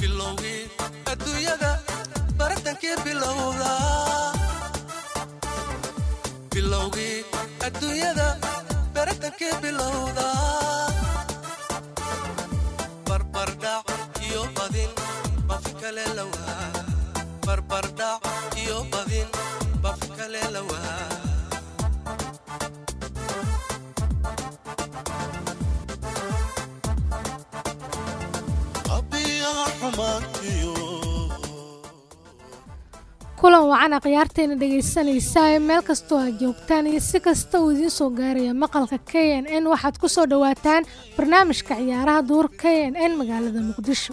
bilowgii adduunyada baratankii bilowda adduunyada baratankii bilowda. Barbardhac iyo badin bafi kale lawaa. Barbardhac iyo badin bafi kale lawaa kulan wacan akhyaarteena dhegaysanaysaa ee meel kastoo aad joogtaan iyo si kasta uu idiin soo gaaraya maqalka k n n waxaad ku soo dhowaataan barnaamijka ciyaaraha duur k n n magaalada muqdisho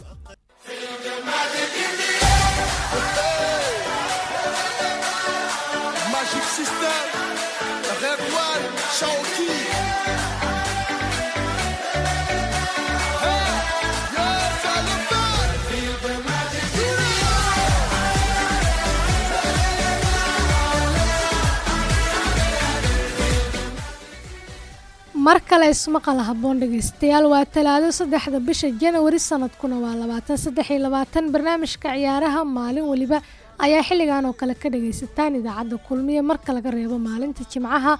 mar kale ismaqal haboon dhegaystayaal waa talaado saddexda bisha janawari sanadkuna waa labaatan saddex iyo labaatan. Barnaamijka ciyaaraha maalin weliba ayaa xilligan oo kale ka dhagaysataan idaacadda kulmiye marka laga reebo maalinta jimcaha.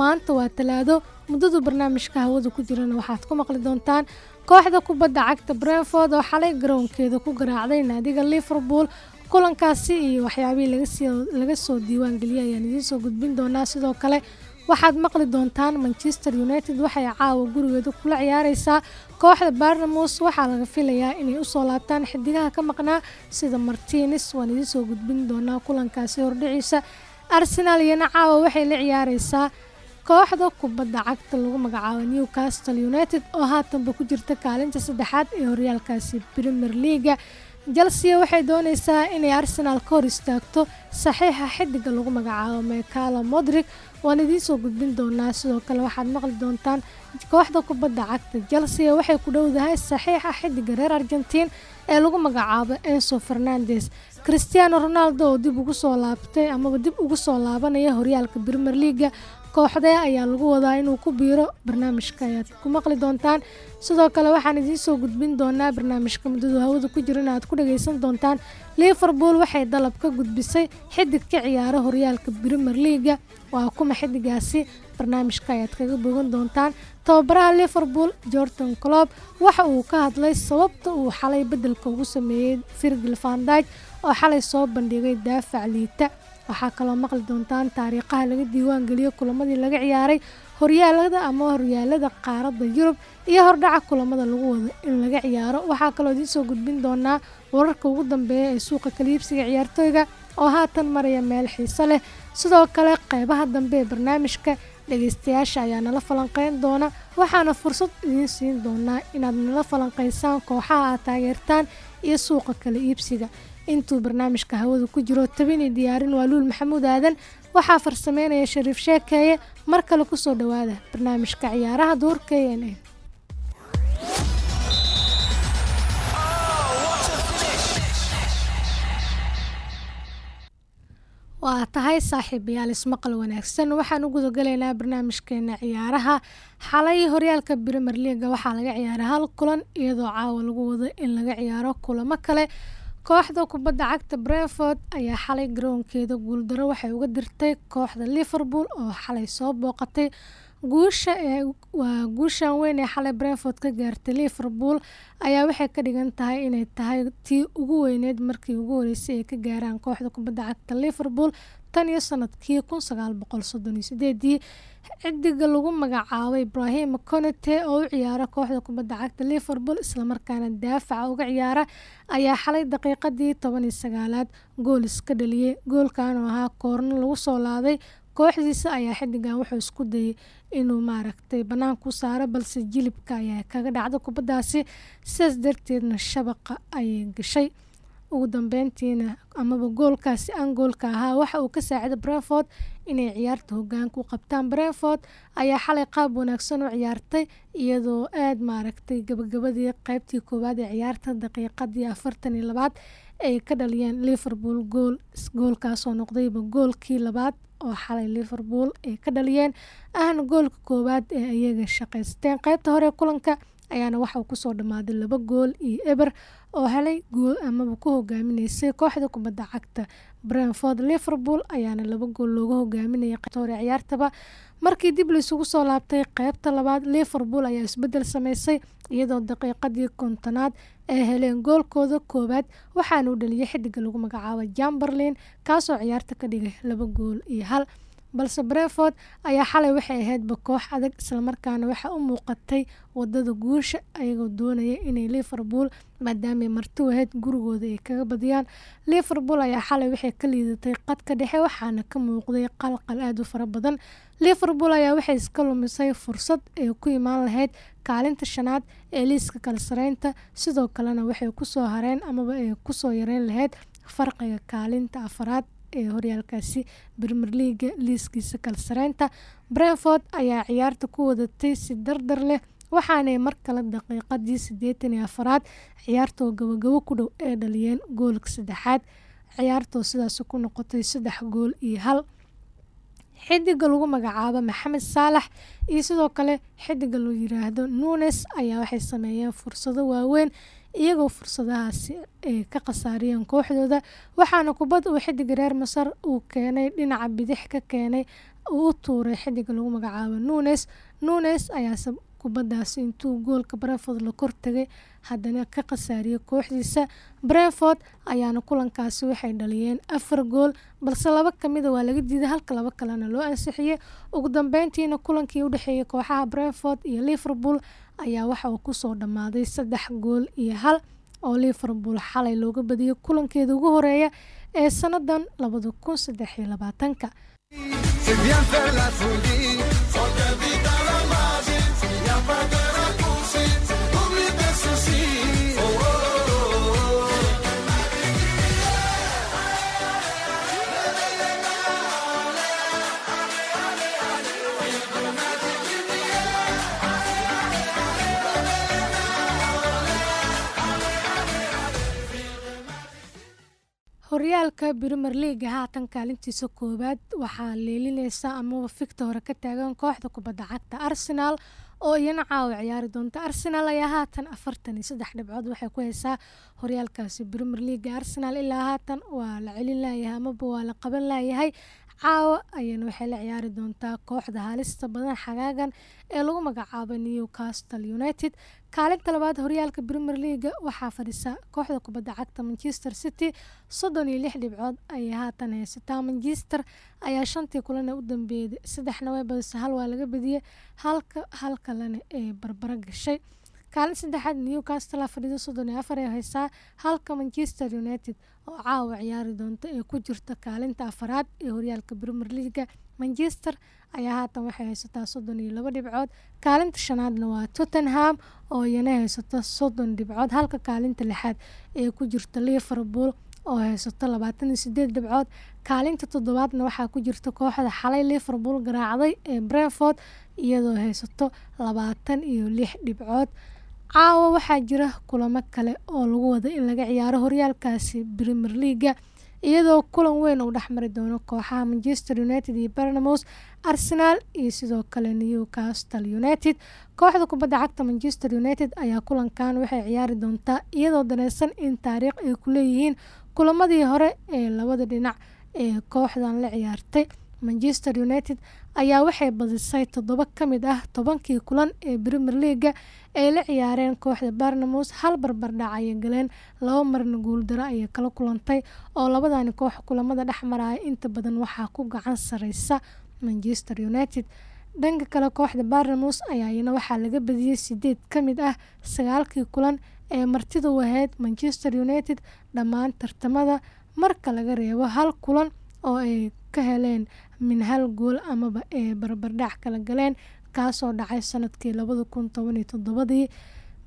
Maanta waa talaado muddadu barnaamijka hawada ku jirana waxaad ku maqli doontaan kooxda kubadda cagta brentford oo xalay garoonkeeda ku garaacday naadiga liverpool. Kulankaasi iyo waxyaabihii laga soo diiwaangeliyay ayaan idiin soo gudbin doonaa. Sidoo kale waxaad maqli doontaan manchester united waxay caawa gurigeeda kula ciyaareysaa kooxda barnamos waxaa laga filayaa inay u soo laabtaan xidigaha ka maqnaa sida martines waan idiin soo gudbin doonaa kulankaasi hordhiciisa. Arsenal iyana caawa waxay la ciyaareysaa kooxda kubadda cagta lagu magacaabo newcastle united oo haatanba ku jirta kaalinta saddexaad ee horyaalkaasi premier leaga chelsea waxay dooneysaa inay arsenal ka hor istaagto saxiixa xidiga lagu magacaabo mekalo modrig waan idiin soo gudbin doonaa. Sidoo kale waxaad maqli doontaan kooxda kubadda cagta chelsea waxay ku dhowdahay saxiixa xidiga reer argentiin ee lagu magacaabo enso fernandes. Christiano ronaldo oo dib ugu soo laabtay amaba dib ugu soo laabanaya horyaalka premier leaga kooxdee ayaa lagu wadaa inuu ku biiro barnaamijka ayaad ku maqli doontaan. Sidoo kale waxaan idiin soo gudbin doonaa barnaamijka muddadu hawada ku jira in aad ku dhagaysan doontaan. Liverpool waxay dalab ka gudbisay xidig ka ciyaara horyaalka premier leaga waa kuma xidigaasi? Barnaamijka ayaad kaga bogan doontaan. Tababaraha liverpool jordan clob waxa uu ka hadlay sababta uu xalay beddelka ugu sameeyey virgil vandage oo xalay soo bandhigay daafac liita waxaa kaloo maqli doontaan taariikhaha laga diiwaan geliyo kulamadii laga ciyaaray horyaalada ama horyaalada qaaradda yurub iyo hordhaca kulamada lagu wado in laga ciyaaro. Waxaa kaloo idiin soo gudbin doonaa wararka ugu dambeeya ee suuqa kaliibsiga ciyaartooyga oo haatan maraya meel xiiso leh. Sidoo kale qeybaha dambe ee barnaamijka dhegaystayaasha ayaa nala falanqeyn doona. Waxaana fursad idiin siin doonaa inaad nala falanqeysaan kooxaha aad taageertaan iyo suuqa kala iibsiga intuu barnaamijka hawada ku jiro tabini diyaarin waa luul maxamuud aadan waxaa farsameynaya shariif sheekeeye mar kale ku soo dhowaada barnaamijka ciyaaraha duur k n n. Waa tahay saaxiibayaal ismaqal wanaagsan waxaan u gudagalaynaa barnaamijkeena ciyaaraha. Xalay horyaalka brimer leaga waxaa laga ciyaaray hal kulan iyadoo caawa lagu wado in laga ciyaaro kulamo kale kooxda kubadda cagta brentford ayaa xalay garoonkeeda guuldaro waxay uga dirtay kooxda liverpool oo xalay soo booqatay. Guusha ee waa guushan weyn ee xalay brentford ka gaartay liverpool ayaa waxay ka dhigan tahay inay tahay tii ugu weyneed markii ugu horeysay ay ka gaaraan kooxda kubadda cagta liverpool tan iyo sannadkii kun sagaal boqol soddon iyo sideedii xidiga lagu magacaabay ibrahim conete oo u ciyaara kooxda kubadda cagta liverpool islamarkaana daafaca uga ciyaara ayaa xalay daqiiqadii toban iyo sagaalaad. Gool iska dhaliyey goolkan oo ahaa koorno lagu soo laaday kooxdiisa ayaa xidigan wuxuu isku dayay inuu maaragtay banaanku saaro balse jilibka ayaa kaga dhacda kubaddaasi sidaas darteedna shabaqa ayay gashay ugu dambeyntiina amaba goolkaasi aan goolka ahaa waxa uu ka saaciday brentford inay ciyaarta hogaanka u qabtaan. Brentford ayaa xalay qaab wanaagsan u ciyaartay iyadoo aada maaragtay gabagabadii qeybtii koowaad ee ciyaarta daqiiqadii afartan iyo labaad ay ka dhaliyeen liverpool gool goolkaasoo noqdayba goolkii labaad oo xalay liverpool ay ka dhaliyeen. Ahna goolka koowaad ee iyaga shaqaysteen qeybta hore kulanka ayaana waxauu ku soo dhammaaday laba gool iyo eber oo helay gool amaba ku hogaaminaysay kooxda kubadda cagta. Brentford liverpool ayaana laba gool looga hogaaminayay hore ciyaartaba. Markii dib laisugu soo laabtay qeybta labaad liverpool ayaa isbeddel sameysay iyadoo daqiiqadii kontonaad ay heleen goolkooda koowaad. Waxaana u dhaliyay xidiga lagu magacaabo jamberlin kaasoo ciyaarta ka dhigay laba gool iyo hal balse brentford ayaa xalay waxay ahaydba koox adag islamarkaana waxaa u muuqatay waddada guusha ayagoo doonaya inay liverpool maadaamay marti u ahayd gurigooda ay kaga badiyaan. Liverpool ayaa xalay waxay ka liidatay qadka dhexe waxaana ka muuqday qalqal aada u fara badan. Liverpool ayaa waxay iska lumisay fursad ay ku imaan lahayd kaalinta shanaad ee liiska kala sareynta sidoo kalena waxay ku soo hareen amaba ay ku soo yareyn lahayd farqiga kaalinta afaraad ee horyaalkaasi premier leaga liiskiisa kala sareynta brentford ayaa ciyaarta ku wadatay si dardar leh waxaanay mar kale daqiiqadii siddeetan iyo afaraad ciyaartoo gabagabo ku dhow ee dhaliyeen goolka saddexaad. Ciyaartoo sidaas ku noqotay saddex gool iyo hal. Xidiga lagu magacaabo maxamed saalax iyo sidoo kale xidiga loo yiraahdo nunes ayaa waxay sameeyeen fursado waaweyn iyagoo fursadahaasi ay ka khasaariyeen kooxdooda. Waxaana kubad uu xidiga reer masar uu keenay dhinaca bidix ka keenay uu u tuuray xidiga lagu magacaabo nunes. Nunes ayaase kubadaasi intuu goolka brentford la kortagay haddana ka khasaariyey kooxdiisa. Brentford ayaana kulankaasi waxay dhaliyeen afar gool balse laba kamida waa laga diiday halka laba kalena loo ansixiyey ugu dambeyntiina kulankii udhexeeyay kooxaha brentford iyo liverpool ayaa waxa uu ku soo dhammaaday saddex gool iyo hal oo liverpool xalay looga badiyay kulankeeda ugu horreeya ee sanadan labada kun saddex iyo labaatanka horyaalka premier leaga haatan kaalintiisa koowaad waxaa leelineysa amaba fikta hore ka taagan kooxda kubadda cagta arsenal oo iyana caawa ciyaari doonta arsenal ayaa haatan afartan iyo saddex dhibcood waxay ku heysaa horyaalkaasi premier leaga arsenal ilaa haatan. Waa la celin laayahay amaba waa la qaban laayahay caawa ayana waxay la ciyaari doontaa kooxda halista badan xagaagan ee lagu magacaabo newcastle united. Kaalinta labaad horyaalka premier leaga waxaa fadhisa kooxda kubadda cagta manchester city. Soddon iyo lix dhibcood ayay haatan haysataa. Manchester ayaa shantii kulana u dambeeyay saddexna way badisa hal waa laga badiyey halka hal kalena ee barbaro gashay kaalin saddexaad newcastle fadhido soddon iyo afar ee haysaa halka manchester united oo caawa ciyaari doonta ee ku jirta kaalinta afaraad ee horyaalka premier leaga manchester ayaa haatan waxay haysataa soddon iyo laba dhibcood kaalinta shanaadna waa tottenham oo iyana haysata soddon dhibcood halka kaalinta lixaad ee ku jirta liverpool oo haysato labaatan iyo sideed dhibcood. Kaalinta toddobaadna waxaa ku jirta kooxda xalay liverpool garaacday ee brentford iyadoo haysato labaatan iyo lix dhibcood caawa waxaa jira kulamo kale oo lagu wada in laga ciyaaro horyaalkaasi premier leaga iyadoo kulan weyn uu dhexmari doono kooxaha manchester united iyo barnamos arsenal iyo sidoo kale newcastle united. Kooxda kubadda cagta manchester united ayaa kulankan waxay ciyaari doontaa iyadoo daneysan in taariikh ay ku leeyihiin kulamadii hore ee labada dhinac ee kooxdan la ciyaartay manchester united ayaa waxay badisay toddoba ka mid ah tobankii kulan ee premier leaga ay la ciyaareen kooxda barnamos hal barbardhac ayay galeen laba marna guuldaro ayay kala kulantay oo labadani koox kulamada dhex maraya. Inta badan waxaa ku gacan sareysa manchester united. Dhanka kale kooxda barnamos ayaa iyana waxaa laga badiyey sideed ka mid ah sagaalkii kulan ee martida u ahayd manchester united dhammaan tartamada. Marka laga reebo hal kulan oo ay ka heleen min hal gool amaba ee barbardhac kala galeen kaasoo dhacay sannadkii labada kun toban iyo toddobadii.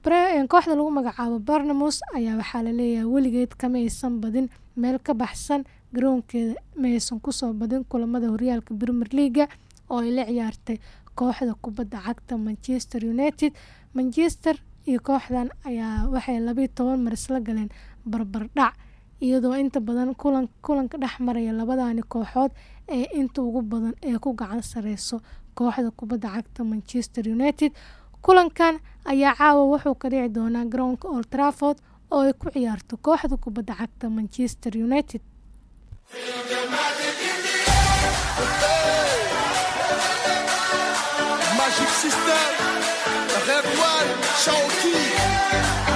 Kooxda lagu magacaabo barnamos ayaa waxaa la leeyahay weligeed kama aysan badin meel ka baxsan garoonkeeda ma aysan ku soo badin kulamada horyaalka premier leaga oo ay la ciyaartay kooxda kubadda cagta manchester united. Manchester iyo kooxdan ayaa waxay labiyo toban mar isla galeen barbardhac iyadoo inta badan kulan kulanka dhex maraya labadani kooxood ee inta ugu badan ee ku gacan sareyso kooxda kubadda cagta manchester united kulankan ayaa caawa wuxuu ka dhici doonaa garoonka old trafford oo ay ku ciyaarto kooxda kubadda cagta manchester united Magic System, Red One. Hey,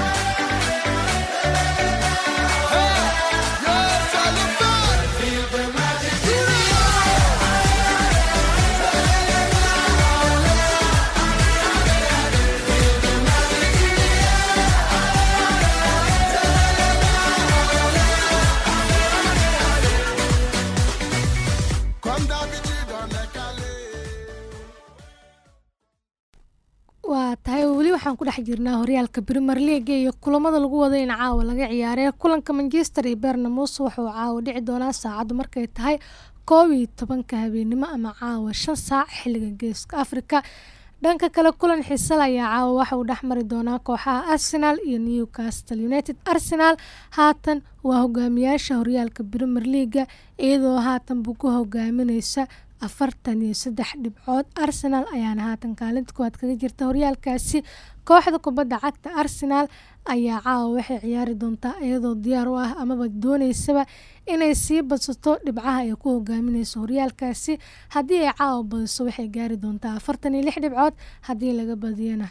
waxaan ku dhex jirnaa horyaalka premier leaga iyo kulamada lagu wada in caawa laga ciyaaree kulanka manchester iyo bernamos wuxuu caawa dhici doonaa saacaddu markay tahay koob iyo tobanka habeenimo ama caawa shan saac xilliga geeska afrika. Dhanka kale kulan xiisal ayaa caawa waxa uu dhex mari doonaa kooxaha arsenal iyo newcastle united. Arsenal haatan waa hogaamiyaasha horyaalka premier leaga iyadoo haatan buu ku hogaamineysa afartan iyo saddex dhibcood arsenal ayaana haatan kaalinta kuwaad kaga jirta horyaalkaasi. Kooxda kubadda cagta arsenal ayaa caawa waxay ciyaari doontaa iyadoo diyaar u ah amaba dooneysaba inay sii badsato dhibcaha ay ku hogaamineyso horyaalkaasi. Haddii ay caawa badiso waxay gaari doontaa afartan iyo lix dhibcood haddii laga badiyana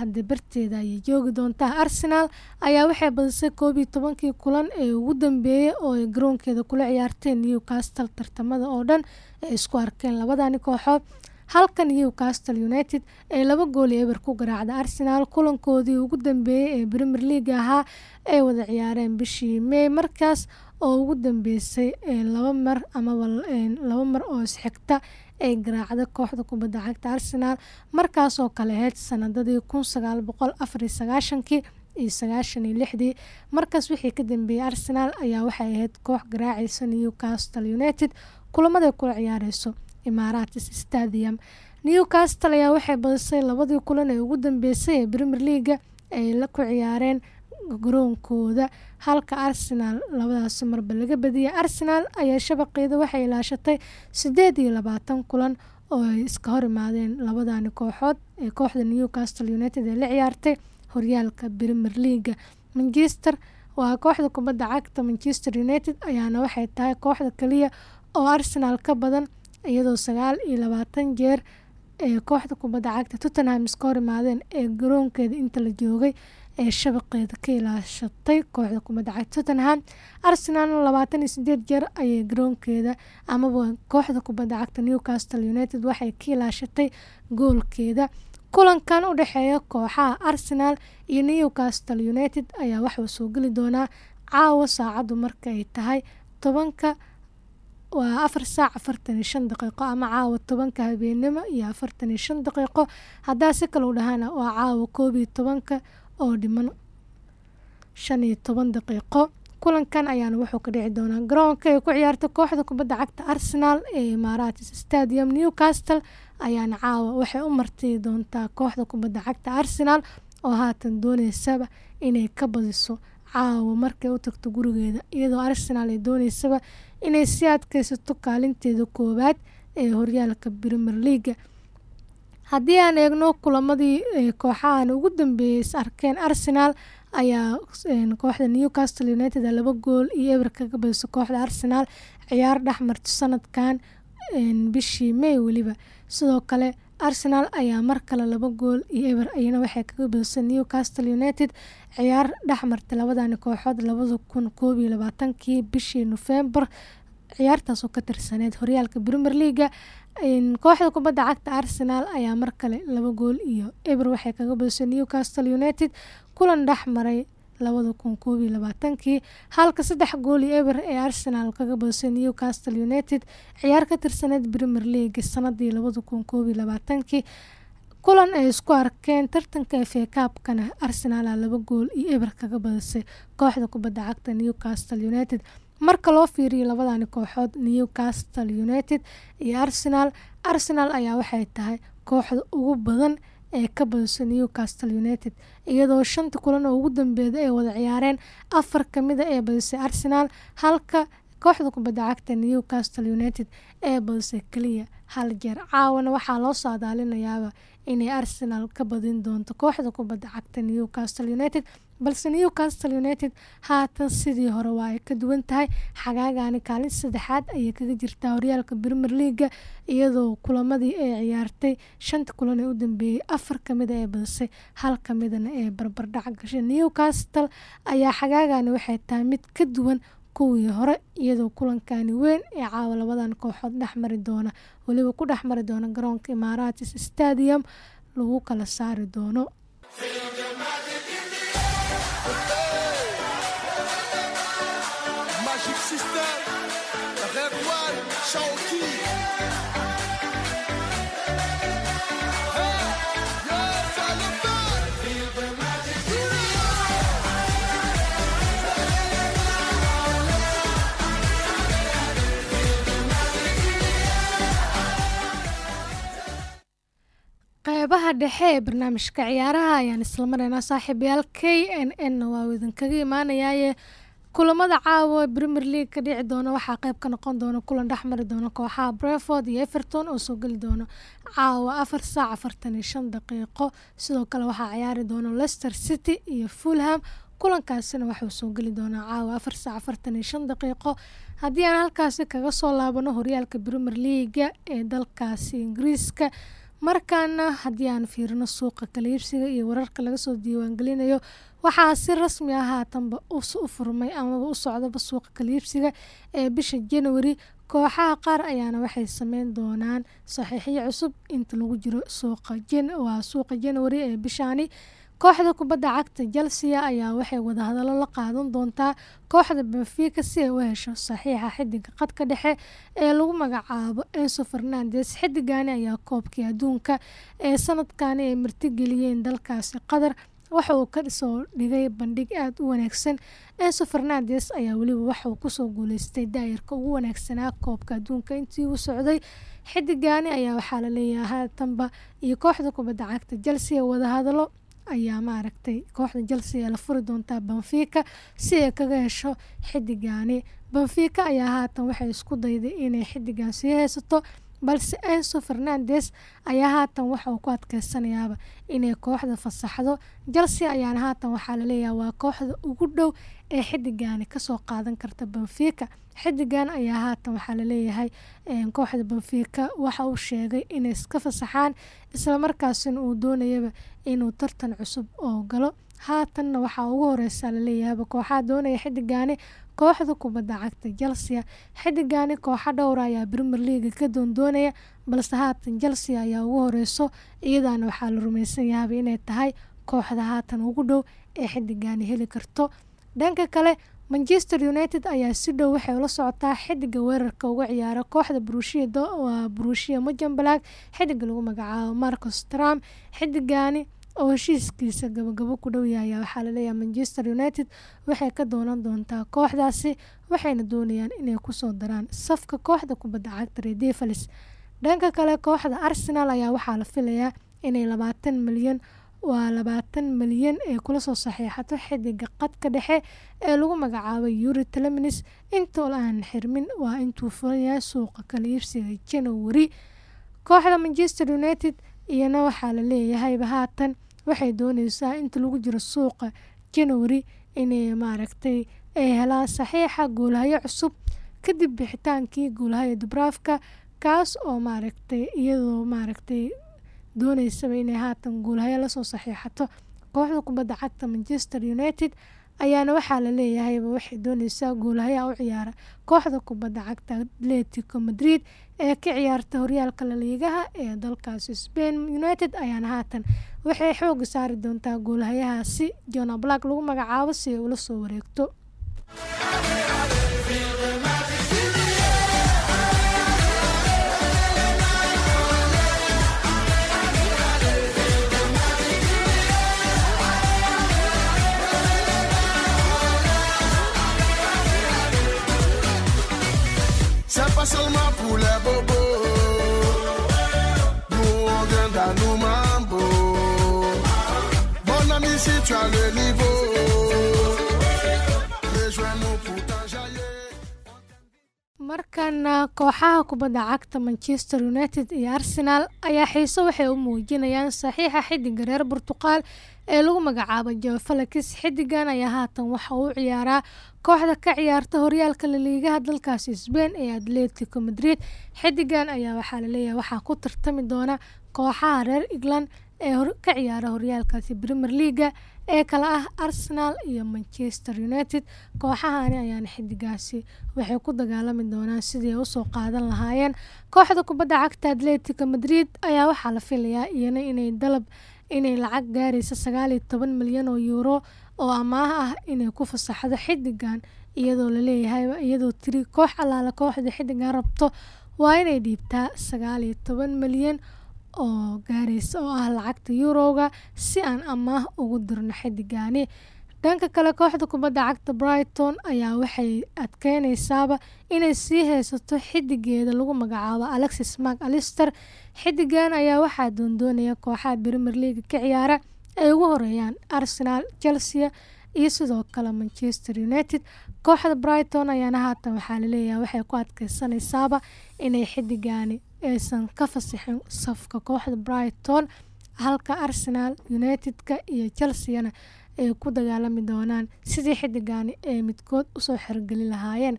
hadde barteeda ayay joogi doontaa. Arsenal ayaa waxay badisay koob iyo tobankii kulan ee ugu dambeeyey oo ay garoonkeeda kula ciyaarteen newcastle tartamada oo dhan ay isku arkeen labadani kooxood. Halka newcastle united ay laba gool iyo eber ku garaacda arsenal kulankoodii ugu dambeeyey ee premier league ahaa ay wada ciyaareen bishii may markaas oo ugu dambeysay laba mar amaba laba mar oo isxigta ay garaacda kooxda kubadda cagta arsenal markaasoo kale ahayd sanadadii kun sagaal boqol afar iyo sagaashankii iyo sagaashan iyo lixdii. Markaas wixii ka dambeeyey arsenal ayaa waxay ahayd koox garaacaysa newcastle united kulamaday kula ciyaareyso imaaratis stadium. Newcastle ayaa waxay badisay labadii kulan ee ugu dambeysay ee premier leaga ay la ku ciyaareen garoonkooda halka arsenal labadaasi marba laga badiyay arsenal ayaa shabaqeeda waxay ilaashatay sideed iyo labaatan kulan oo ay iska hor imaadeen labadani kooxood ee kooxda newcastle united ee la ciyaartay horyaalka premier leaga manchester waa kooxda kubadda cagta. Manchester united ayaana waxay tahay kooxda kaliya oo arsenal ka badan iyadoo sagaal iyo labaatan jeer ee kooxda kubadda cagta tottenham iska hor imaadeen ee garoonkeeda inta la joogay ee shabaqeeda ka ilaashatay kooxda kubadda cagta tottenham. Arsenalna labaatan iyo sideed jeer ayay garoonkeeda amaba kooxda kubadda cagta newcastle united waxay ka ilaashatay goolkeeda. Kulankan u dhexeeya kooxaha arsenal iyo newcastle united ayaa waxuu soo geli doonaa caawa saacaddu marka ay tahay tobanka waa afar saac afartan iyo shan daqiiqo ama caawa tobanka habeenimo iyo afartan iyo shan daqiiqo. Haddaa si kale u dhahana waa caawa koob iyo tobanka oo dhiman shan iyo toban daqiiqo. Kulankan ayaana wuxuu ka dhici doonaa garoonka ay ku ciyaarta kooxda kubadda cagta arsenal ee imaaratis stadium newcastle. Ayaana caawa waxay u martii doontaa kooxda kubadda cagta arsenal oo haatan dooneysaba inay ka badiso caawa markay u tagto gurigeeda iyadoo arsenal ay dooneysaba inay sii adkeysato kaalinteeda koowaad ee horyaalka premier leaga haddii aan eegno kulamadii kooxahan ugu dambeeyey is arkeen arsenal ayaa kooxda newcastle united laba gool iyo eber kaga badiso kooxda arsenal ciyaar dhexmarto sanadkan bishii may weliba. Sidoo kale arsenal ayaa mar kale laba gool iyo eber ayana waxay kaga badisay newcastle united ciyaar dhexmartay labadani kooxood labada kun koob iyo labaatankii bishii nofembar ciyaartaasoo ka tirsaneyd horyaalka premier leaga kooxda kubadda cagta arsenal ayaa mar kale laba gool iyo eber waxay kaga badisay newcastle united kulan dhexmaray labada kun koob iyo labaatankii. Halka saddex gool iyo eber ee arsenal kaga badisay newcastle united ciyaar ka tirsaneyd premier league sanadii labada kun koob iyo labaatankii. Kulan ay isku arkeen tartanka FA Cup-kana Arsenal aa laba gool iyo eber kaga badisay kooxda kubadda cagta Newcastle United marka loo fiiriyo labadani kooxood Newcastle United iyo Arsenal Arsenal ayaa waxay tahay kooxda ugu badan ee ka badisay Newcastle United iyadoo shanta kulan oo ugu dambeeyay ay wada ciyaareen. Afar ka mid ah ee badisay Arsenal halka kooxda kubadda cagta Newcastle United ee badisay kaliya hal jeer. Caawana waxaa loo saadaalinayaaba inay Arsenal ka badin doonto kooxda kubadda cagta Newcastle United balse Newcastle United haatan sidii hore waa ay ka duwan tahay. Xagaagani kaalin saddexaad ayay kaga jirtaa horyaalka Premier League iyadoo kulamadii ay ciyaartay. Shanta kulan ee u dambeeyay afar ka mid ah ee badisay hal ka midana ee barbardhac gashay. Newcastle ayaa xagaagani waxay tahay mid ka duwan kuwii hore iyadoo kulankani weyn ee caawa labadan kooxood dhexmari doona. Weliba ku dhexmari doona garoonka Emirates Stadium lagu kala saari doono dhexe ee barnaamijka ciyaaraha ayaan isla maraynaa saaxiibayaal k n n waa idinkaga imaanayaaye. Kulamada caawa ee premier league ka dhici doona waxaa qeyb ka noqon doona kulan dhexmari doona kooxaha breford iyo everton oo soo geli doona caawa afar saac afartan iyo shan daqiiqo. Sidoo kale waxaa ciyaari doona leicester city iyo fulham. Kulankaasina waxuu soo geli doonaa caawa afar saac afartan iyo shan daqiiqo. Haddii aan halkaasi kaga soo laabano horyaalka premier leaga ee dalkaasi ingiriiska markaana haddii aan fiirino suuqa kala iibsiga iyo wararka laga soo diiwaangelinayo waxaa si rasmi ah haatanba u furmay amaba u socdaba suuqa kala iibsiga ee bisha january. Kooxaha qaar ayaana waxay sameyn doonaan saxiixyo cusub inta lagu jiro suuqa waa suuqa january ee bishaani kooxda kubadda cagta chelsea ayaa waxay wadahadallo la qaadan doontaa kooxda benfica si ay u hesho saxiixa xidiga qadka dhexe ee lagu magacaabo enso fernandes. Xidigani ayaa koobkii adduunka ee sanadkani ay martigeliyeen dalkaasi qatar waxa uu ka soo dhigay bandhig aada u wanaagsan. Enso fernandes ayaa weliba waxauu ku soo guuleystay daayarka ugu wanaagsanaa koobka adduunka intii uu socday. Xidigani ayaa waxaa la leeyahay haatanba iyo kooxda kubadda cagta chelsea wadahadallo ayaa maaragtay kooxda chelsea la furi doontaa benfica si ay kaga hesho xidigani benfica ayaa haatan waxay isku dayday inay xidigan sii haysato balse enso fernandes ayaa haatan waxa uu ku adkeysanayaaba inay kooxda fasaxdo. Chelsea ayaana haatan waxaa la leeyahay waa kooxda ugu dhow ee xidigani ka soo qaadan karta benfica. Xidigan ayaa haatan waxaa la leeyahay kooxda benfica waxa uu sheegay inay iska fasaxaan islamarkaasina uu doonayaba inuu tartan cusub oo galo. Haatanna waxaa ugu horeysa laleeyahayba kooxaha doonaya xidigani kooxda kubadda cagta chelsea xidigani kooxa dhowra ayaa premier leaga ka doondoonaya balse haatan chelsea ayaa ugu horeyso iyadaana waxaa la rumeysan yahaba inay tahay kooxda haatan ugu dhow ee xidigani heli karto. Dhanka kale manchester united ayaa si dhow waxay ula socotaa xidiga weerarka uga ciyaara kooxda brushia mojambalag xidiga lagu magacaabo marcos trump xidigani oo heshiiskiisa gabagabo ku dhow yahay. Waxaa la leeyahay manchester united waxay ka doonan doontaa kooxdaasi waxayna doonayaan inay ku soo daraan safka kooxda kubadda cagta redevalis dhanka kale kooxda arsenal ayaa waxaa la filayaa inay labaatan milyan waa labaatan milyan ee kula soo saxiixato xidiga qadka dhexe ee lagu magacaabay yuri teleminis intoo aan xirmin waa intuu furan yahay suuqa kala iibsiga january. Kooxda manchester united iyana waxaa la leeyahayba haatan waxay dooneysaa inta lagu jiro suuqa january inay maaragtay ay helaan saxiixa guulhayo cusub kadib bixitaankii guulhayo dubraafka kaas oo maaragtay iyadoo maaragtay dooneysaba inay haatan guulhayo la soo saxiixato. Kooxda kubadda cagta manchester united ayaana waxaa la leeyahayba waxay dooneysaa guulhayaa u ciyaara kooxda kubadda cagta atletico madrid ee ka ciyaarta horyaalka laliigaha ee dalkaasi. Spain united ayaana haatan waxay xooga saari doontaa guulhayahaasi jona black lagu magacaabo si ay ula soo wareegto markana ah, kooxaha kubadda cagta manchester united iyo arsenal ayaa xiiso waxay u muujinayaan saxiixa xidiga reer burtuqaal ee lagu magacaabo joe felix xidigan ayaa haatan waxa uu ciyaaraa kooxda ka ciyaarta horyaalka laliigaha dalkaasi sbain ee atletico madrid. Xidigan ayaa waxaa la leeyahay waxaa ku tartami doona kooxaha reer england ee ka ciyaara horyaalkaasi premier leaga ee kale ah arsenal iyo manchester united. Kooxahani ayaana xidigaasi waxay ku dagaalami doonaan sidii u soo qaadan lahaayeen. Kooxda kubadda cagta atletico madrid ayaa waxaa la filayaa iyana inay dalab inay lacag gaaraysa sagaal iyo toban milyan oo yuuro oo amaah ah inay ku fasaxdo xidigan iyadoo la leeyahay iyadoo tiri koox allaala kooxda xidigan rabto waa inay dhiibtaa sagaal iyo toban milyan oo gaaraysa oo ah lacagta yuurowga si aan amaah ugu dirno xidigani dhanka kale kooxda kubadda cagta brighton ayaa waxay adkeyneysaaba inay sii haysato xidigeeda lagu magacaabo alexis mark alister xidigan ayaa waxaa doondoonaya kooxaha premier leaga ka ciyaara ay ugu horeeyaan arsenal chelsea iyo sidoo kale manchester united. Kooxda brighton ayaana haatan waxaa la leeyahay waxay ku adkeysanaysaaba inay xidigani aysan ka fasixin safka kooxda brighton halka arsenal united-ka iyo chelseana ay ku dagaalami doonaan sidii xidigani ay midkood u soo xergeli lahaayeen.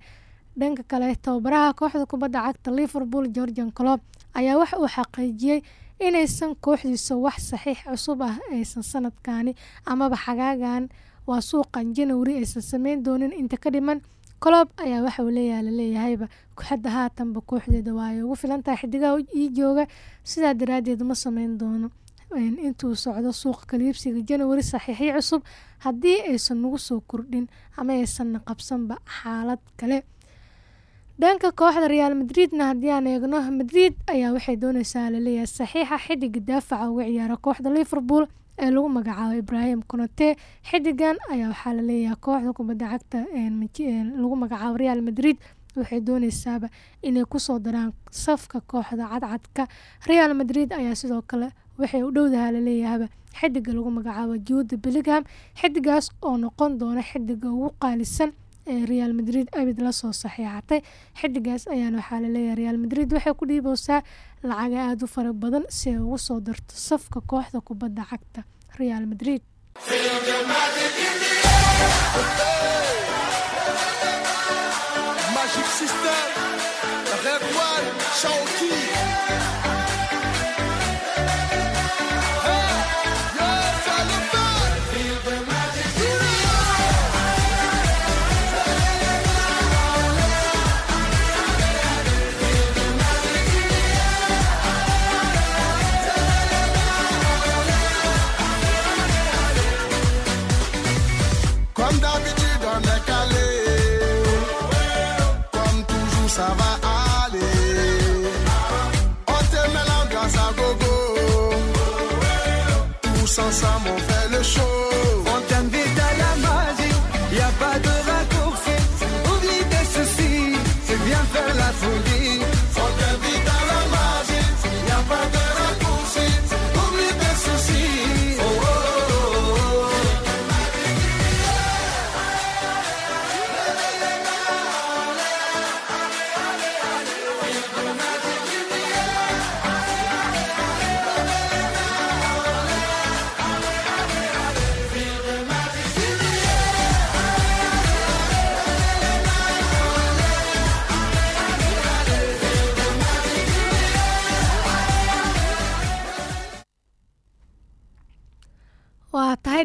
Dhanka kale tababaraha kooxda kubadda cagta liverpool georgian clob ayaa waxa uu xaqiijiyey inaysan kooxdiisa wax saxiix cusub ah aysan sanadkani amaba xagaagan waa suuqan january aysan sameyn doonin inta ka dhiman. Colob ayaa waxa uu leeyahay laleeyahayba hadda haatanba kooxdeeda waa ay ugu filan tahay xidigaha ii jooga sidaa daraadeed ma sameyn doono intuu socdo suuqa kaliibsiga january saxiixyo cusub haddii aysan nagu soo kordhin ama aysanna qabsanba xaalad kale. Dhanka kooxda reaal madridna haddii aan eegno madrid ayaa waxay dooneysaa la leeyahay saxiixa xidiga daafaca uga ciyaara kooxda liverpool ee lagu magacaabo ibrahim conote xidigan ayaa waxaa la leeyahay kooxda kubadda cagta lagu magacaabo real madrid waxay dooneysaaba inay ku soo daraan safka kooxda cadcadka. Real madrid ayaa sidoo kale waxay u dhowdahaa laleeyahaba xidiga lagu magacaabo juuda bellingham xidigaas oo noqon doona xidiga ugu qaalisan ee real madrid abid la soo saxiixatay. Xidigaas ayaana waxaa la leeyahay real madrid waxay ku dhiibeysaa lacaga aada u fara badan si ay ugu soo darto safka kooxda kubadda cagta real madrid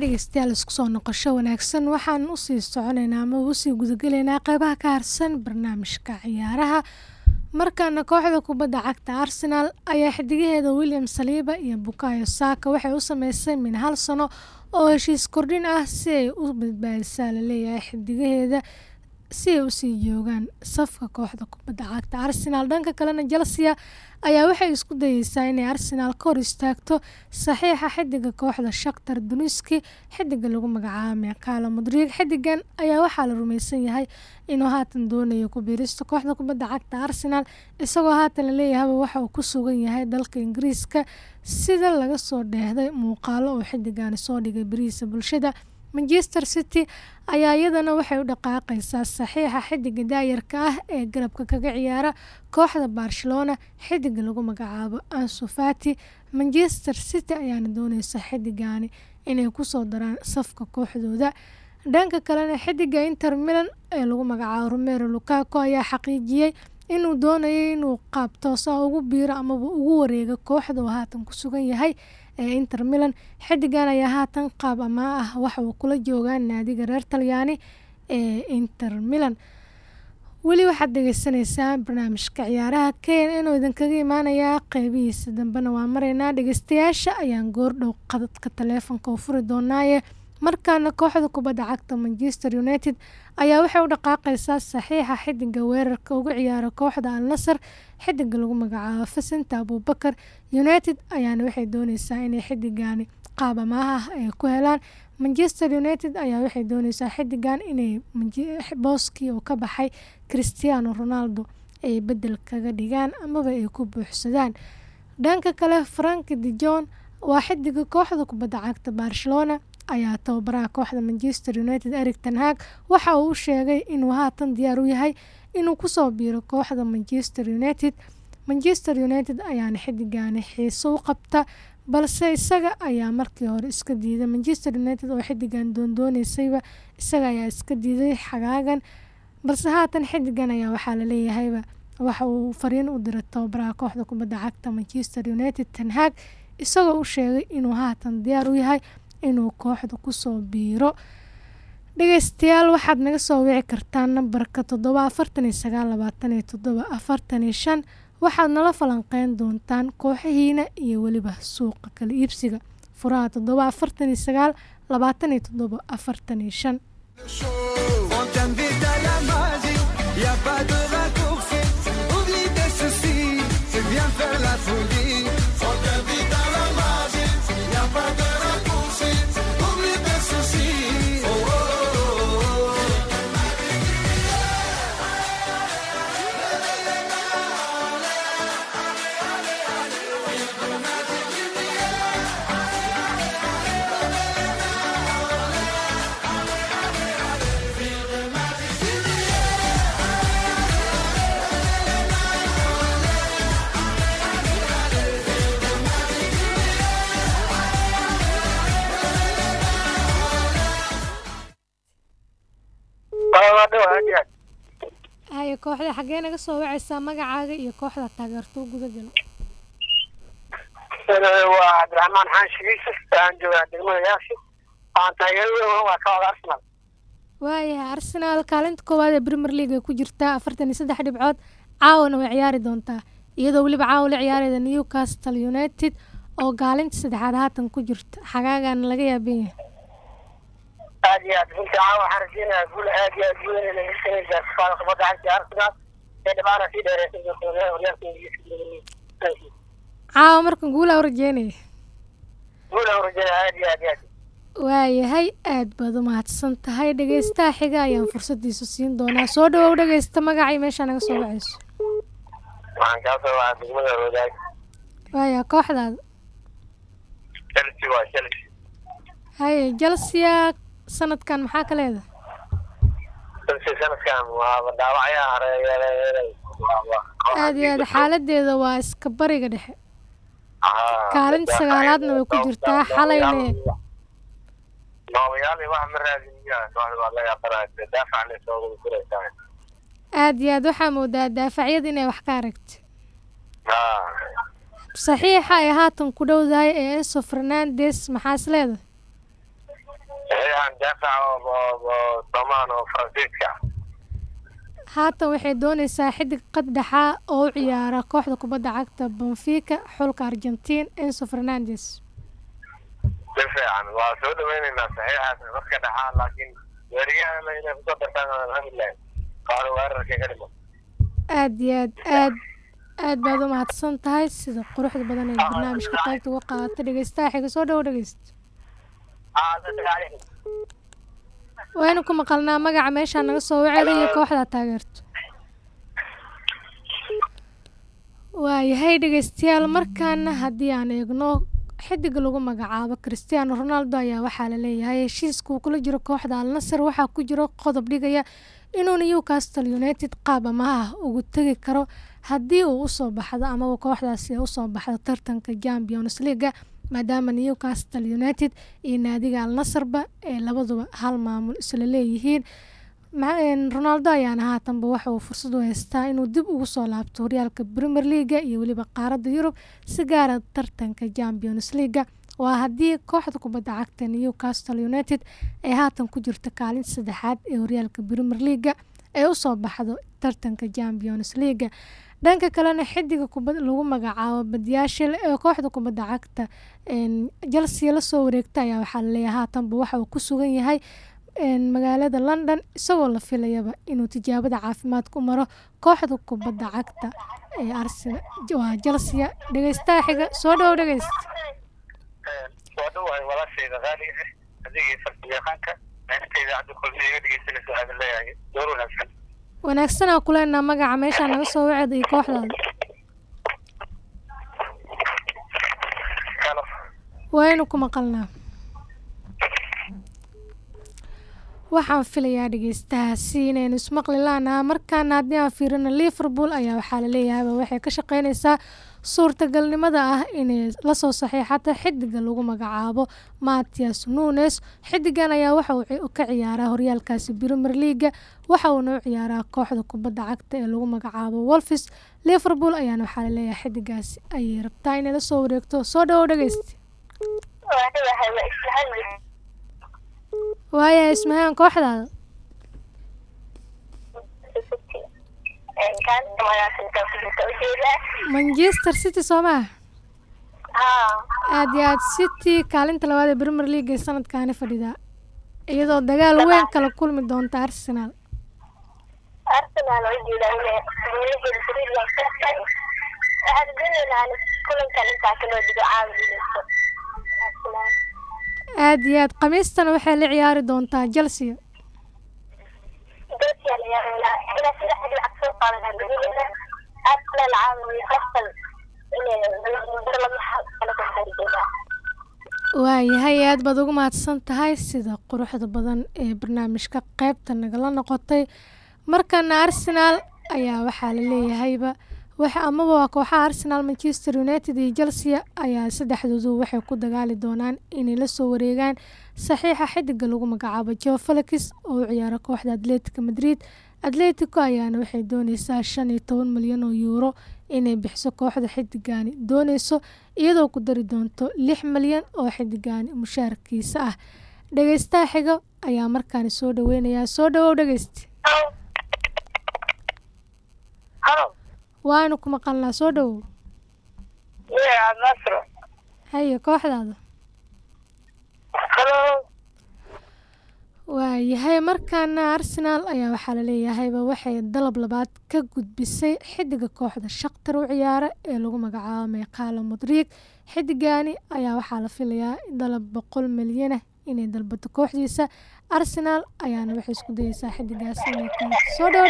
dhegeystayaal isku soo noqosho wanaagsan waxaan u sii soconaynaa ama u sii gudagelaynaa qeybaha ka harsan barnaamijka ciyaaraha? Markaana kooxda kubadda cagta arsenal ayaa xidigaheeda william saliiba iyo bukayo saaka waxay u sameysay min hal sano oo heshiis kordhin ah si ay u badbaadisaa la leeyahay xidigaheeda si ay u sii joogaan safka kooxda kubadda cagta. Arsenal dhanka kalena chelsea ayaa waxay isku dayeysaa inay arsenal ka hor istaagto saxiixa xidiga kooxda shaktar duniski xidiga lagu magacaabo mekala mudrig xidigan ayaa waxaa la rumaysan yahay inuu haatan doonayo ku biirista kooxda kubadda cagta arsenal isagoo haatan la leeyahaba waxa uu ku sugan yahay dalka ingiriiska sida laga soo dheehday muuqaalo oo xidigani soo dhigay barihiisa bulshada manchester city ayaa iyadana waxay u dhaqaaqaysaa saxiixa xidiga daayarka ah ee garabka kaga ciyaara kooxda barcelona xidiga lagu magacaabo ansu fati. Manchester city ayaana dooneysa xidigani inay ku soo daraan safka kooxdooda. Dhanka kalena xidiga inter milan ee lagu magacaabo romero lukaco ayaa xaqiijiyey inuu doonayo inuu qaab toosa ugu biiro amaba ugu wareego kooxda oo haatan ku sugan yahay ee inter milan. Xidigan ayaa haatan qaab amaa ah waxa uu kula joogaa naadiga reer talyaani ee inter milan. Weli waxaad dhegeysaneysaan barnaamijka ciyaaraha kn oo idinkaga imaanayaa qeybihiisa dambena. Waa maraynaa dhegeystayaasha ayaan goordhow qadadka taleefonka u furi doonaaye markaana kooxda kubadda cagta manchester united ayaa waxay u dhaqaaqaysaa saxiixa xidiga weerarka uga ciyaara kooxda al nasar xidiga lagu magacaabo fasinta abubakar. United ayaana waxay dooneysaa inay xidigani qaab amaaha ah ay ku helaan. Manchester united ayaa waxay dooneysaa xidigan inay booskii uu ka baxay christiano ronaldo ay bedel kaga dhigaan amaba ay ku buuxsadaan. Dhanka kale frank de jon waa xidiga kooxda kubadda cagta barcelona ayaa tababaraha kooxda manchester united eric tanhag waxa uu sheegay inuu haatan diyaar u yahay inuu ku soo biiro kooxda manchester united. Manchester united ayaana xidigani xiiso u qabta balse isaga ayaa markii hore iska diiday. Manchester united oo xidigan doondooneysayba isaga ayaa iska diiday xagaagan balse haatan xidigan ayaa waxaa laleeyahayba waxa uu fariin u diray tababaraha kooxda kubadda cagta manchester united tanhag isagoo u sheegay inuu haatan diyaar u yahay inuu kooxda ku soo biiro. Dhegeystayaal waxaad naga soo wici kartaan nambarka toddoba afartan iyo sagaal labaatan iyo toddoba afartan iyo shan waxaad nala falanqeyn doontaan kooxihiina iyo weliba suuqa kala iibsiga. Furaha toddoba afartan iyo sagaal labaatan iyo toddoba afartan iyo shan kooxda xaggee naga soo wacaysaa magacaaga iyo kooxda taageerto gudagala waa cabdiraxmaan xaan shigiisa waxaan joogaa degmada yaasi. Waxaan taageerada waa ka wada arsenal. Waayahay arsenaal kaalinta koowaad ee premier league ay ku jirtaa afartan iyo saddex dhibcood caawana way ciyaari doontaa. Iyadoo weliba caawa la ciyaarayda newcastle united oo kaalinta saddexaad haatan ku jirta. Xagaagana laga yaaban yahay aad iyo aad runtii caawa waxaan rajeynayaa guul aad iyo aad weyn inay gaarto kooxda kubadda cagta arsenal ee dhibaana sii dheereysan doonto horyaalka ingiriiska caawa markan guulaa u rajeynaya guul aad iyo aad iyo aad. Waayahay aad baad u mahadsan tahay. Dhegeystaha xiga ayaan fursadiisa siin doonaa. Soo dhawow dhegeysta magacay meeshaa naga soo wacayso waxaan kaa soo wacaa degmada wadaag waaya kooxdaada? Chelsea waa chelsea. Haye jalsiya sanadkan maxaa ka leedahay? Aad iyo aad xaaladeeda waa iska bariga dhexe. Kaalinta sagaalaadna way ku jirtaa, guraysaa aad iyo aad waxaa moodaa daafacyada inay wax ka aragto. Saxiixa ay haatan ku dhowdahay ee enso fernandes maxaa is leedahay saxiixan daafac oo oo somaan oo faransiiska haatan waxay dooneysaa xidig qad dhexaa oo u ciyaara kooxda kubadda cagta benfica xulka argentiin enso fernandes. Si fiican. Waa soo dhaweyneynaa saxiixaas dadka dhexaa laakiin weerigahana inay ku soo dartaan alhamdulilah kooxda weerarka ka dhimo aada iyo aad aad aad baad u mahadsan tahay sida quruxda badan ee barnaamijka qaybta uga qaadata dhegeystaha. Xiga soo dhawo dhegeysta waynu ku maqalnaa magaca meeshaa naga soo waceeda iyo kooxdaa taageerto. Waayahay dhegeystayaal markaana haddii aan eegno xidiga lagu magacaabo cristiano ronaldo ayaa waxaa la leeyahay heshiiska uu kula jiro kooxda al nasar waxaa ku jiro qodob dhigaya inuu newcastle united qaab amaha ah ugu tegi karo haddii uu u soo baxdo amaba kooxdaasi u soo baxdo tartanka champions leaga maadaama newcastle united iyo naadiga al nasarba ee labaduba hal maamul isla leeyihiin. Ronaldo ayaana haatanba waxa uu fursad u haystaa inuu dib ugu soo laabto horyaalka premier leaga iyo weliba qaaradda yurub si gaara tartanka champions leaga waa haddii kooxda kubadda cagta newcastle united ay haatan ku jirto kaalinta saddexaad ee horyaalka premier leaga ay u soo baxdo tartanka champions leaga dhanka kalena xidiga lagu magacaabo badiyaashil ee kooxda kubadda cagta chelsea la soo wareegta ayaa waxaa la leeyahay haatanba waxa uu ku sugan yahay magaalada london isagoo la filayaba inuu tijaabada caafimaadka u maro kooxda kubadda cagta ee arsenal. Waa chelsea dhegeystaha xiga soo dhawow dhegeysta soo dhawahay walaashayda adigii farsamayaqaanka inta idaacadda kulmiya iga leeyahay. Door wanaagsan wanaagsanaa kuleenaa magaca meeshaa naga soo waceeda iyo kooxdaada waynu ku maqalnaa waxaan filayaa dhegeystahaasi inaynu ismaqli laanaha markaana haddii aan fiirino liverpool ayaa waxaa laleeyahayba waxay ka shaqeyneysaa suurtagalnimada ah inay la soo saxiixata xidiga lagu magacaabo matias nunes. Xidigan ayaa waxa uu ka ciyaaraa horyaalkaasi premier leaga waxa uuna u ciyaaraa kooxda kubadda cagta ee lagu magacaabo wolfis liverpool ayaana waxaa la leeyahay xidigaasi ayay rabtaa inay la soo wareegto. Soo dhawow dhegeysta waayahay ismahaan kooxdaada manchester city soo maha aada iyo aad city kaalinta labaad ee premier league ee sanadkaani fadhidaa iyadoo dagaal weyn kala kulmi doonta arsenal aada iyo aad. Khamiistana waxay la ciyaari doontaa chelsea. Waayahay aad baad ugu mahadsan tahay sida quruxda badan ee barnaamijka qeybta nagala noqotay. Markana arsenal ayaa waxaa la leeyahayba amaba waa kooxaha arsenal manchester united iyo chelsea ayaa saddexdoodu waxay ku dagaali doonaan inay la soo wareegaan saxiixa xidiga lagu magacaabo jo felix oo u ciyaara kooxda atletico madrid. Atletico ayaana waxay dooneysaa shan iyo toban milyan oo yuuro inay bixiso kooxda xidigaani dooneyso iyadoo ku dari doonto lix milyan oo xidigaani mushaarkiisa ah. Dhegeystaha xiga ayaa markaani soo dhaweynayaa soo dhawow dhegeysta waanu ku maqalnaa soo dhawow haye kooxdaada. Waayahay markaana arsenal ayaa waxaa laleeyahayba waxay dalab labaad ka gudbisay xidiga kooxda shaktar u ciyaara ee lagu magacaabo meykalo modrig xidigaani ayaa waxaa la filayaa dalab boqol milyanah inay dalbato kooxdiisa. Arsenal ayaana waxay isku dayeysaa xidigaasi inay keento soo dhawo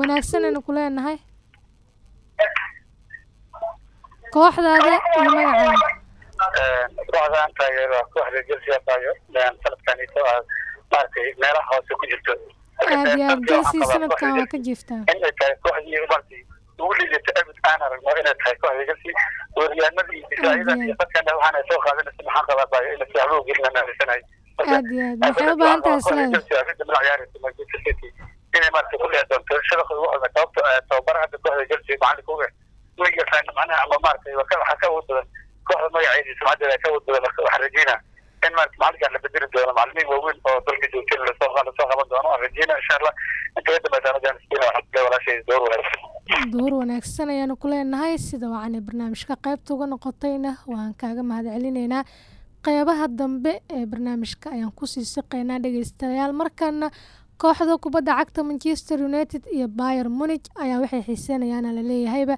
wanaagsanaynu ku leenahay. Kooxdaada iyo magacaada kooxdaan taageero kooxda chelsea taageero sanadkan isoo ah maaragtay meelaha hoose ku jirto aada iyo aad chelsea sanadkan waa ka jiiftaa inay tahay kooxdii maaragtay ugu liidata abid aan aragno inay tahay kooxda chelsea waryaanadii difaacadan iyo dadkan waxaana soo qaadanaysa maxaan qabaa baayo ina siyaabo gelina naamisanahay aada iyo aad maxay u baahan tahay isleeda inay maaragtay ku dhici doonto shabaqa ugu adag sababto tababara hadda kooxda chelsea macalinka uga yaqaan macnaha ama maaragtay waxaa ka awood badan kooxda magaceedii sumcadeeda ka awood badan waxaan rajeynaa in maarata macalinkaan la bedeli doono macalimiin waaweyn oo dalka joogteen la soo la soo qaban doono rajeynaa insha allah inta ka dambaysa anagaan isbiina waxaa walaashay door wanaagsan door wanaagsan ayaanu ku leenahay sida wacanay barnaamijka qaybta uga noqotayna waan kaaga mahad celinaynaa qeybaha dambe ee barnaamijka ayaan ku sii siqeynaa dhegeystayaal. Markana kooxda kubadda cagta manchester united iyo bayer munich ayaa waxay xiiseynayaana laleeyahayba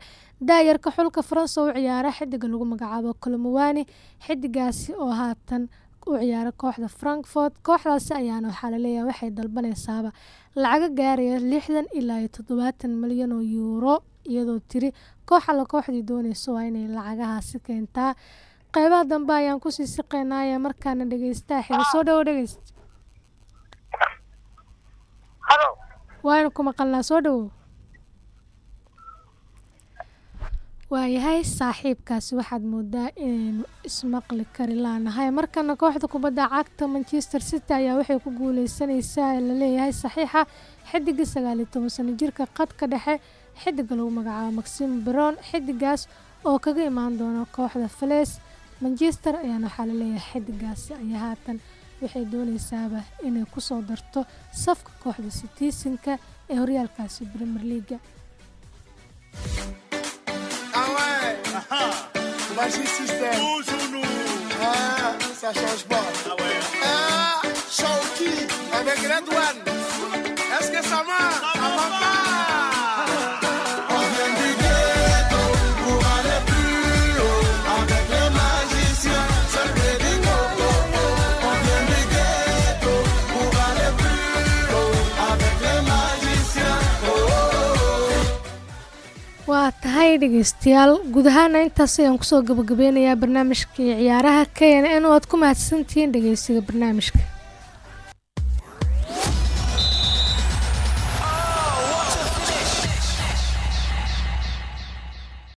daayarka xulka faransa u ciyaara xidiga lagu magacaabo colomowani xidigaasi oo haatan u ciyaara kooxda frankfort kooxdaasi ayaana waxaa la leeyahay waxay dalbanaysaaba lacaga gaaraya lixdan ilaa iyo toddobaatan milyan oo yuuro iyadoo tiri koox alla kooxdii dooneyso waa inay lacagahaasi keentaa qeybaha dambe ayaan ku sii siqeynaaye markaana dhegeystaa xiga soo dhawo dhegeyst waaynu ku maqalnaa soo dhawow waayahay saaxiibkaasi. Waxaad moodaa inaynu ismaqli kari laanahay. Markana kooxda kubadda cagta manchester city ayaa waxay ku guuleysanaysaa la leeyahay saxiixa xidigii sagaaliyo toban sano jirka qadka dhexe xidiga lagu magacaabo maxim brown xidigaas oo kaga imaan doona kooxda fales manchester ayaana waxaa la leeyahay xidigaasi ayaa haatan waxay dooneysaaba inay ku soo darto safka kooxda sitiisinka ee horyaalkaasi premier Shawky avec Red One. Est-ce que ça marche waa tahay dhegeystayaal. Guud ahaana intaas ayaan ku soo gabagabeynayaa barnaamijkii ciyaaraha k n n oo aad ku mahadsantihiin dhegeysiga barnaamijka